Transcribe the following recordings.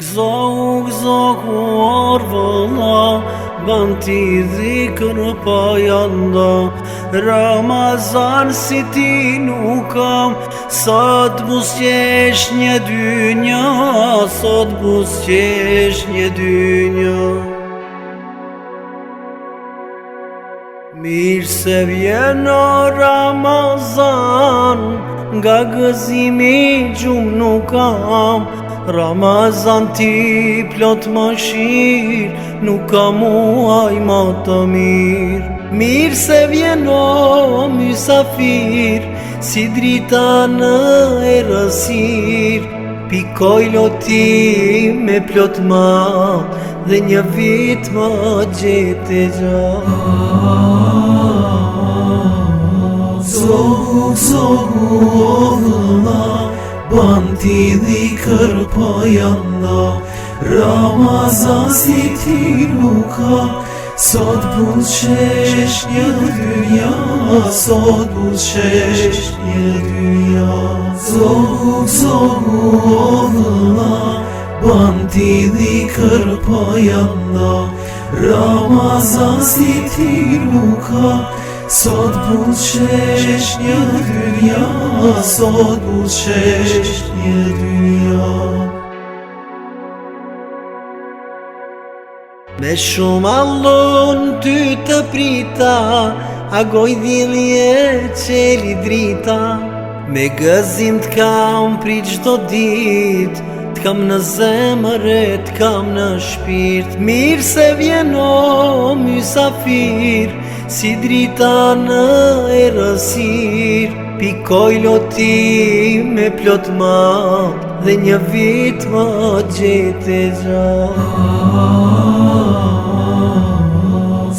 Gzohu, gzohu, arvëlla, ban t'i dhikën pa janda Ramazan si ti nuk kam, sa t'bus qesh një dynja Sa t'bus një dynja Mirë se vjeno Ramazan, nga gëzimi gjumë nuk kam Ramazan ti plot më shir Nuk ka muaj më të mirë Mirë se vjen o mjësafir Si drita në e rësir Pikoj loti me plot më Dhe një vit më gjete gjatë Zohu, zohu, o dhëma Bantili krpajanda Ramazan siti luka Sot bulşeş një dünya Sot bulşeş një dünya Zohuk zohu oğla Banti krpajanda Ramazan siti luka Sot bulshesh një dynja Sot bulshesh një dynja Me shumë allon ty të prita A goj dhilje që li drita Me gëzim t'kam pri qdo dit T'kam në zemër e t'kam në shpirt Mirë se vjeno mjë safirë Si drita në erësir Pikoj loti me plot ma Dhe një vit më gjete gja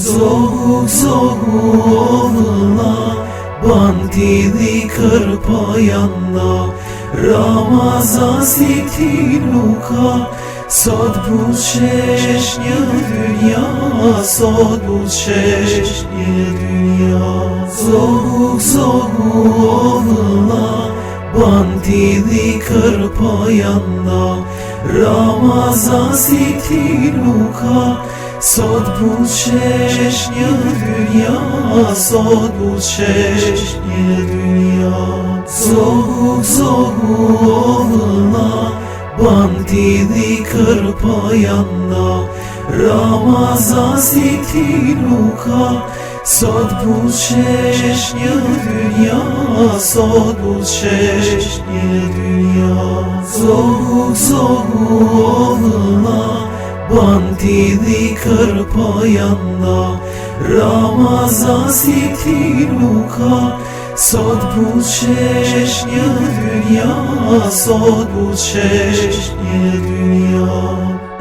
Zohu, zohu, o vëlla Ban ti dhi kërpa janda Ramazan si ti nuk ka Sad bul şeş ya dünya Sad bul şeş ya dünya Zavuk zavuk ovla Bandili kırpayanla Ramazan sikti luka Sad bul şeş ya dünya Sad bul şeş ya dünya Zavuk zavuk ovla bandini krpayanna Ramaza siti luka Sod bulşeşnje dünya Sod bulşeşnje dünya Zogu zogu ovla Bandini krpayanna Ramazan si ti nuk ka Sot buqesh një dynja Sot buqesh një dynja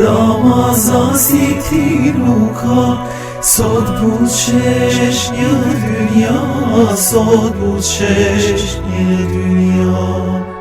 Ramazan si ti nuk ka Sot buqesh një dynja Sot buqesh një dynja